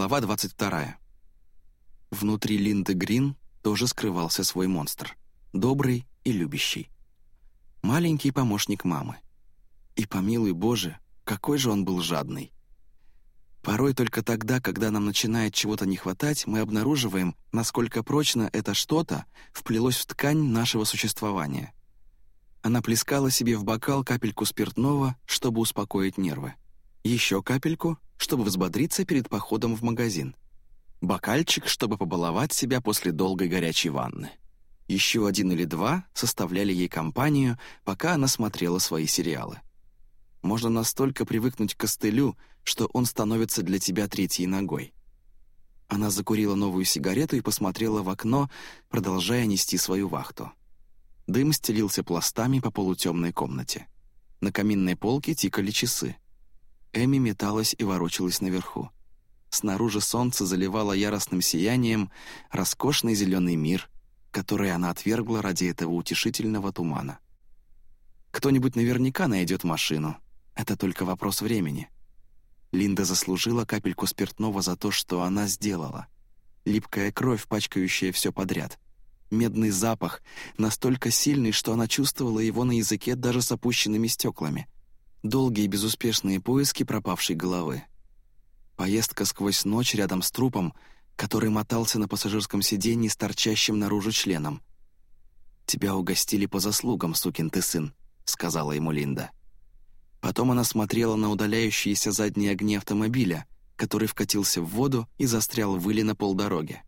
Глава 22. Внутри Линды Грин тоже скрывался свой монстр. Добрый и любящий. Маленький помощник мамы. И, помилуй Боже, какой же он был жадный. Порой только тогда, когда нам начинает чего-то не хватать, мы обнаруживаем, насколько прочно это что-то вплелось в ткань нашего существования. Она плескала себе в бокал капельку спиртного, чтобы успокоить нервы. Еще капельку, чтобы взбодриться перед походом в магазин. Бокальчик, чтобы побаловать себя после долгой горячей ванны. Еще один или два составляли ей компанию, пока она смотрела свои сериалы. Можно настолько привыкнуть к костылю, что он становится для тебя третьей ногой. Она закурила новую сигарету и посмотрела в окно, продолжая нести свою вахту. Дым стелился пластами по полутемной комнате. На каминной полке тикали часы. Эми металась и ворочалась наверху. Снаружи солнце заливало яростным сиянием роскошный зеленый мир, который она отвергла ради этого утешительного тумана. Кто-нибудь наверняка найдет машину. Это только вопрос времени. Линда заслужила капельку спиртного за то, что она сделала. Липкая кровь, пачкающая все подряд. Медный запах, настолько сильный, что она чувствовала его на языке даже с опущенными стеклами — Долгие безуспешные поиски пропавшей головы. Поездка сквозь ночь рядом с трупом, который мотался на пассажирском сиденье с торчащим наружу членом. «Тебя угостили по заслугам, сукин ты сын», — сказала ему Линда. Потом она смотрела на удаляющиеся задние огни автомобиля, который вкатился в воду и застрял в на полдороге.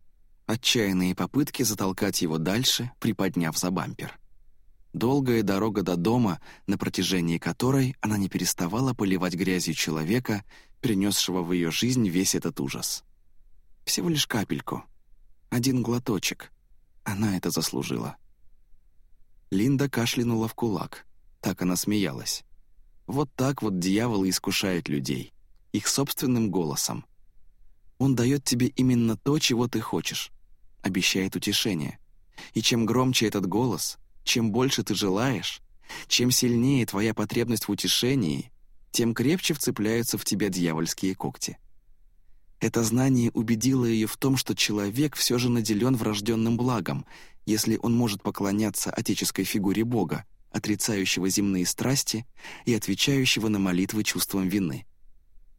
Отчаянные попытки затолкать его дальше, приподняв за бампер. Долгая дорога до дома, на протяжении которой она не переставала поливать грязью человека, принесшего в ее жизнь весь этот ужас. Всего лишь капельку. Один глоточек. Она это заслужила. Линда кашлянула в кулак. Так она смеялась. Вот так вот дьяволы искушают людей. Их собственным голосом. Он дает тебе именно то, чего ты хочешь. Обещает утешение. И чем громче этот голос, чем больше ты желаешь, чем сильнее твоя потребность в утешении, тем крепче вцепляются в тебя дьявольские когти. Это знание убедило ее в том, что человек все же наделен врожденным благом, если он может поклоняться отеческой фигуре Бога, отрицающего земные страсти и отвечающего на молитвы чувством вины.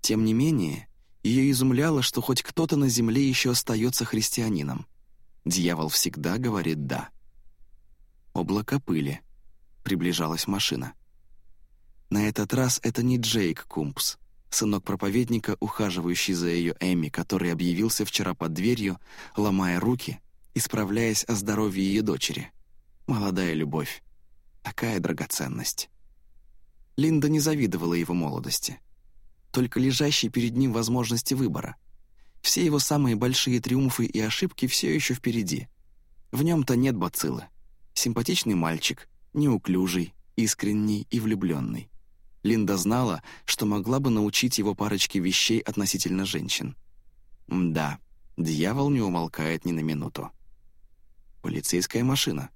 Тем не менее, ее изумляло, что хоть кто-то на земле еще остается христианином. Дьявол всегда говорит «да». Облако пыли. Приближалась машина. На этот раз это не Джейк Кумпс, сынок проповедника, ухаживающий за ее Эми, который объявился вчера под дверью, ломая руки, исправляясь о здоровье ее дочери. Молодая любовь. Такая драгоценность. Линда не завидовала его молодости. Только лежащей перед ним возможности выбора. Все его самые большие триумфы и ошибки все еще впереди. В нем-то нет бациллы. Симпатичный мальчик, неуклюжий, искренний и влюбленный. Линда знала, что могла бы научить его парочке вещей относительно женщин. Да, дьявол не умолкает ни на минуту. Полицейская машина.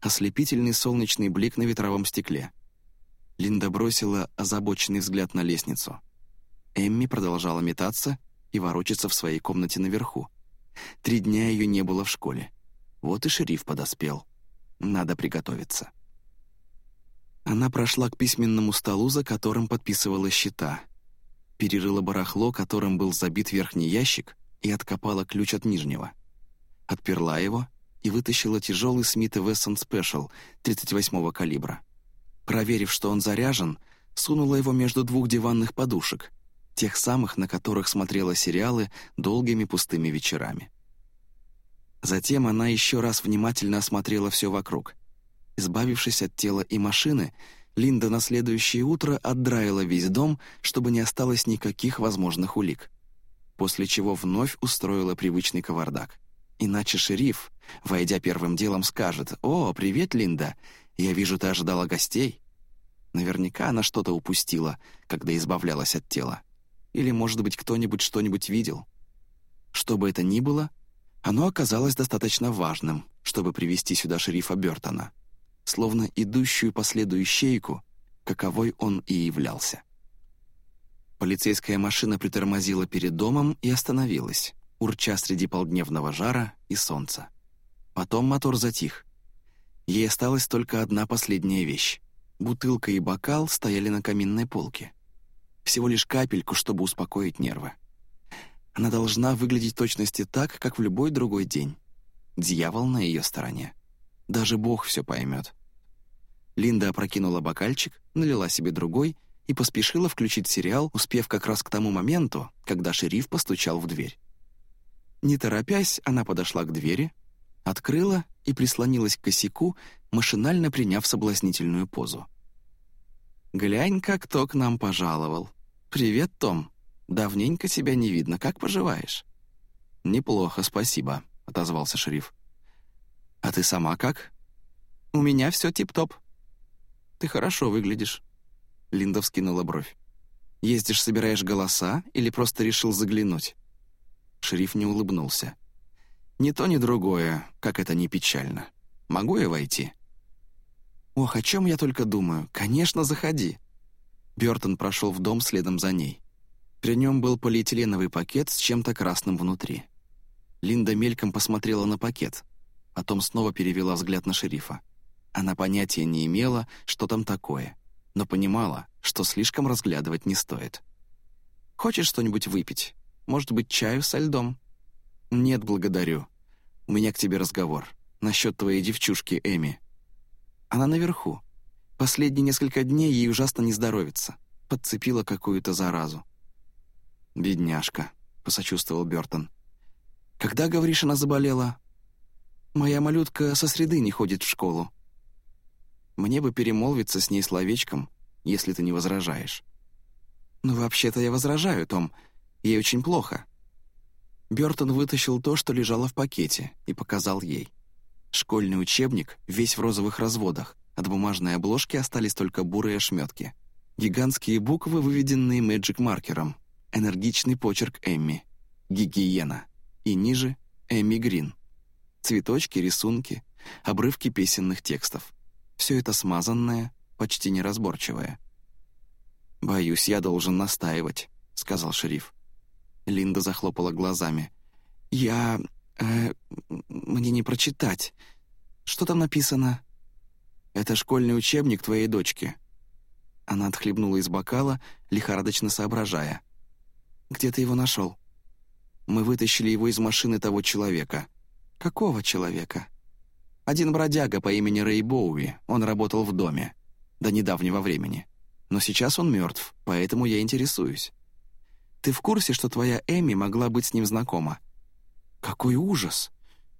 Ослепительный солнечный блик на ветровом стекле. Линда бросила озабоченный взгляд на лестницу. Эмми продолжала метаться и ворочаться в своей комнате наверху. Три дня ее не было в школе. Вот и шериф подоспел. Надо приготовиться. Она прошла к письменному столу, за которым подписывала счета. Перерыла барахло, которым был забит верхний ящик, и откопала ключ от нижнего. Отперла его и вытащила тяжелый Смит Вессон Спешл 38-го калибра. Проверив, что он заряжен, сунула его между двух диванных подушек, тех самых, на которых смотрела сериалы долгими пустыми вечерами. Затем она еще раз внимательно осмотрела все вокруг. Избавившись от тела и машины, Линда на следующее утро отдраила весь дом, чтобы не осталось никаких возможных улик. После чего вновь устроила привычный кавардак. Иначе шериф, войдя первым делом, скажет «О, привет, Линда, я вижу, ты ожидала гостей». Наверняка она что-то упустила, когда избавлялась от тела. Или, может быть, кто-нибудь что-нибудь видел. Что бы это ни было, оно оказалось достаточно важным, чтобы привести сюда шерифа Бёртона, словно идущую по следу ищейку, каковой он и являлся. Полицейская машина притормозила перед домом и остановилась, урча среди полдневного жара и солнца. Потом мотор затих. Ей осталась только одна последняя вещь. Бутылка и бокал стояли на каминной полке. Всего лишь капельку, чтобы успокоить нервы. Она должна выглядеть точности так, как в любой другой день. Дьявол на ее стороне. Даже Бог все поймет. Линда опрокинула бокальчик, налила себе другой и поспешила включить сериал, успев как раз к тому моменту, когда шериф постучал в дверь. Не торопясь, она подошла к двери, открыла и прислонилась к косяку, машинально приняв соблазнительную позу. «Глянь-ка, кто к нам пожаловал. Привет, Том. Давненько тебя не видно. Как поживаешь?» «Неплохо, спасибо», — отозвался шериф. «А ты сама как?» «У меня все тип-топ». «Ты хорошо выглядишь». Линда вскинула бровь. «Ездишь, собираешь голоса или просто решил заглянуть?» Шериф не улыбнулся. «Ни то, ни другое, как это не печально. Могу я войти?» «Ох, о чем я только думаю. Конечно, заходи». Бертон прошел в дом следом за ней. При нем был полиэтиленовый пакет с чем-то красным внутри. Линда мельком посмотрела на пакет, потом снова перевела взгляд на шерифа. Она понятия не имела, что там такое, но понимала, что слишком разглядывать не стоит. «Хочешь что-нибудь выпить? Может быть, чаю со льдом?» «Нет, благодарю. У меня к тебе разговор. Насчет твоей девчушки Эми. Она наверху. Последние несколько дней ей ужасно не здоровится. Подцепила какую-то заразу. «Бедняжка», — посочувствовал Бертон. «Когда, говоришь, она заболела?» «Моя малютка со среды не ходит в школу». «Мне бы перемолвиться с ней словечком, если ты не возражаешь». «Ну, вообще-то я возражаю, Том. Ей очень плохо». Бертон вытащил то, что лежало в пакете, и показал ей. Школьный учебник, весь в розовых разводах. От бумажной обложки остались только бурые ошметки. Гигантские буквы, выведенные мэджик-маркером. Энергичный почерк Эмми. Гигиена. И ниже — Эмми Грин. Цветочки, рисунки, обрывки песенных текстов. Все это смазанное, почти неразборчивое. «Боюсь, я должен настаивать», — сказал шериф. Линда захлопала глазами. «Я... Э, мне не прочитать. Что там написано?» «Это школьный учебник твоей дочки». Она отхлебнула из бокала, лихорадочно соображая. «Где ты его нашел?» «Мы вытащили его из машины того человека». «Какого человека?» «Один бродяга по имени Рэй Боуи. Он работал в доме. До недавнего времени. Но сейчас он мертв, поэтому я интересуюсь. Ты в курсе, что твоя Эми могла быть с ним знакома?» «Какой ужас!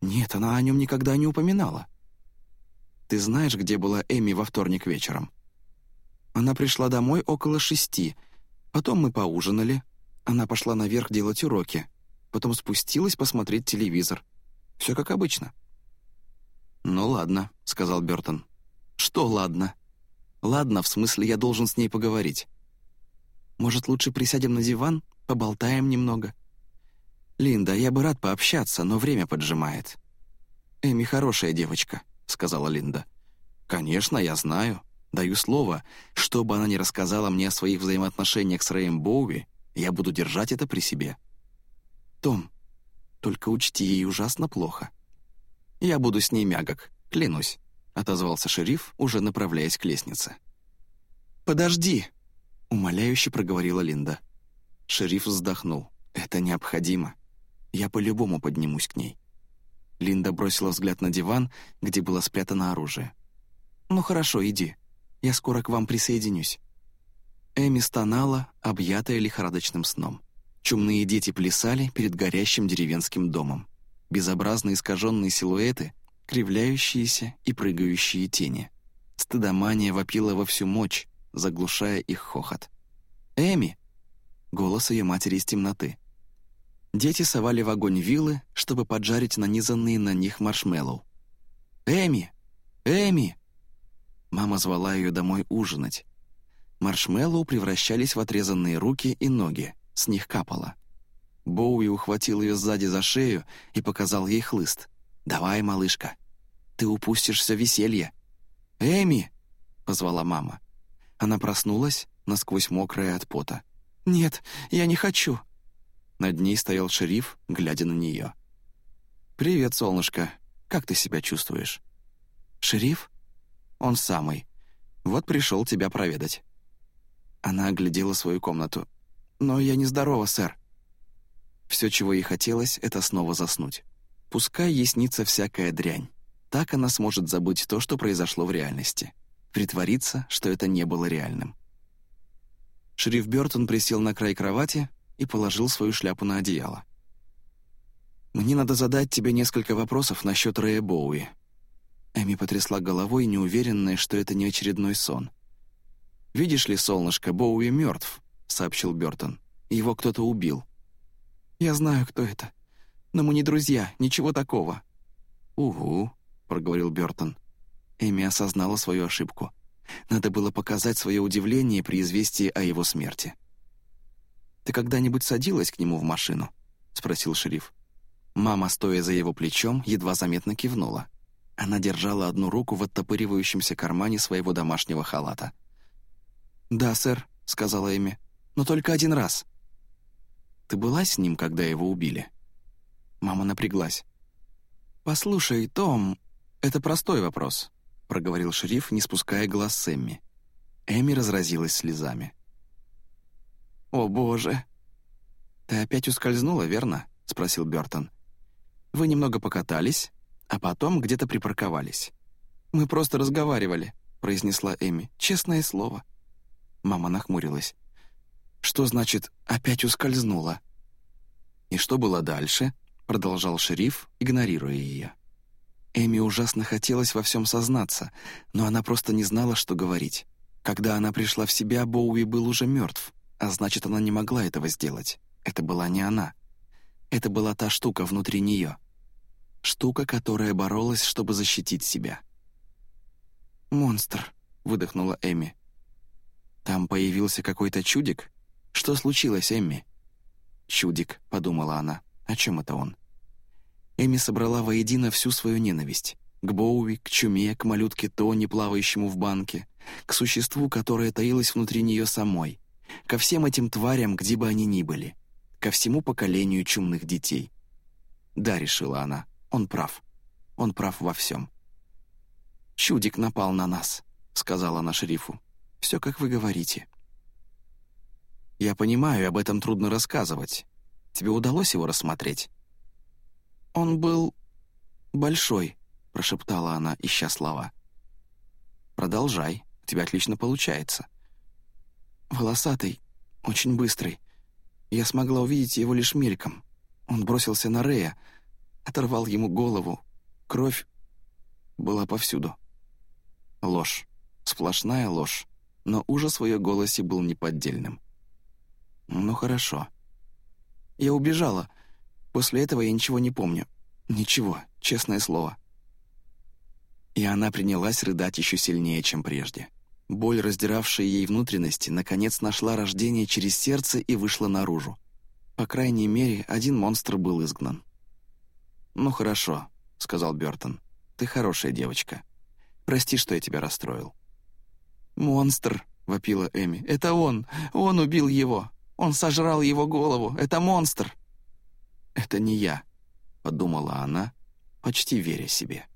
Нет, она о нем никогда не упоминала». «Ты знаешь, где была Эми во вторник вечером?» Она пришла домой около шести. Потом мы поужинали. Она пошла наверх делать уроки. Потом спустилась посмотреть телевизор. Все как обычно. «Ну ладно», — сказал Бертон. «Что ладно?» «Ладно, в смысле, я должен с ней поговорить. Может, лучше присядем на диван, поболтаем немного?» «Линда, я бы рад пообщаться, но время поджимает». «Эми хорошая девочка», — сказала Линда. «Конечно, я знаю. Даю слово, что бы она ни рассказала мне о своих взаимоотношениях с Рэем Боуи, я буду держать это при себе». «Том, только учти, ей ужасно плохо». «Я буду с ней мягок, клянусь», — отозвался шериф, уже направляясь к лестнице. «Подожди», — умоляюще проговорила Линда. Шериф вздохнул. «Это необходимо. Я по-любому поднимусь к ней». Линда бросила взгляд на диван, где было спрятано оружие. «Ну хорошо, иди. Я скоро к вам присоединюсь». Эми стонала, объятая лихорадочным сном. Чумные дети плясали перед горящим деревенским домом. Безобразно искаженные силуэты, кривляющиеся и прыгающие тени. Стыдомания вопила во всю мощь, заглушая их хохот. «Эми!» — голос ее матери из темноты. Дети совали в огонь вилы, чтобы поджарить нанизанные на них маршмеллоу. «Эми! Эми!» Мама звала ее домой ужинать. Маршмеллоу превращались в отрезанные руки и ноги, с них капало. Боуи ухватил ее сзади за шею и показал ей хлыст. «Давай, малышка, ты упустишь все веселье». «Эми!» — позвала мама. Она проснулась, насквозь мокрая от пота. «Нет, я не хочу». Над ней стоял шериф, глядя на нее. «Привет, солнышко. Как ты себя чувствуешь?» «Шериф?» «Он самый. Вот пришел тебя проведать». Она оглядела свою комнату. «Но я нездорова, сэр». Все, чего ей хотелось, это снова заснуть. Пускай ей снится всякая дрянь. Так она сможет забыть то, что произошло в реальности. Притвориться, что это не было реальным. Шериф Бёртон присел на край кровати и положил свою шляпу на одеяло. «Мне надо задать тебе несколько вопросов насчет Рэя Боуи». Эми потрясла головой, неуверенная, что это не очередной сон. «Видишь ли, солнышко, Боуи мертв», — сообщил Бёртон. «Его кто-то убил». «Я знаю, кто это. Но мы не друзья, ничего такого». «Угу», — проговорил Бёртон. Эми осознала свою ошибку. Надо было показать свое удивление при известии о его смерти. «Ты когда-нибудь садилась к нему в машину?» — спросил шериф. Мама, стоя за его плечом, едва заметно кивнула. Она держала одну руку в оттопыривающемся кармане своего домашнего халата. «Да, сэр», — сказала Эми, — «но только один раз». «Ты была с ним, когда его убили?» Мама напряглась. «Послушай, Том, это простой вопрос», — проговорил шериф, не спуская глаз с Эмми. Эми разразилась слезами. «О, боже!» «Ты опять ускользнула, верно?» — спросил Бёртон. «Вы немного покатались, а потом где-то припарковались». «Мы просто разговаривали», — произнесла Эми. «Честное слово». Мама нахмурилась. «Что значит «опять ускользнула»?» «И что было дальше?» — продолжал шериф, игнорируя ее. Эми ужасно хотелось во всем сознаться, но она просто не знала, что говорить. Когда она пришла в себя, Боуи был уже мертв, а значит, она не могла этого сделать. Это была не она. Это была та штука внутри нее. Штука, которая боролась, чтобы защитить себя. «Монстр», — выдохнула Эми. «Там появился какой-то чудик? Что случилось, Эмми?» «Чудик», — подумала она. «О чем это он?» Эми собрала воедино всю свою ненависть. К Боуи, к чуме, к малютке Тони, плавающему в банке, к существу, которое таилось внутри нее самой, ко всем этим тварям, где бы они ни были, ко всему поколению чумных детей. Да, решила она, он прав. Он прав во всем. «Чудик напал на нас», — сказала она шерифу. Все, как вы говорите». «Я понимаю, об этом трудно рассказывать. Тебе удалось его рассмотреть?» «Он был... большой», — прошептала она, ища слова. «Продолжай, у тебя отлично получается». «Волосатый, очень быстрый. Я смогла увидеть его лишь мельком. Он бросился на Рея, оторвал ему голову. Кровь была повсюду». Ложь. Сплошная ложь но ужас в ее голосе был неподдельным. «Ну хорошо». «Я убежала. После этого я ничего не помню. Ничего, честное слово». И она принялась рыдать еще сильнее, чем прежде. Боль, раздиравшая ей внутренности, наконец нашла рождение через сердце и вышла наружу. По крайней мере, один монстр был изгнан. «Ну хорошо», — сказал Бертон. «Ты хорошая девочка. Прости, что я тебя расстроил». «Монстр!» — вопила Эми. «Это он! Он убил его! Он сожрал его голову! Это монстр!» «Это не я», — подумала она, почти веря себе.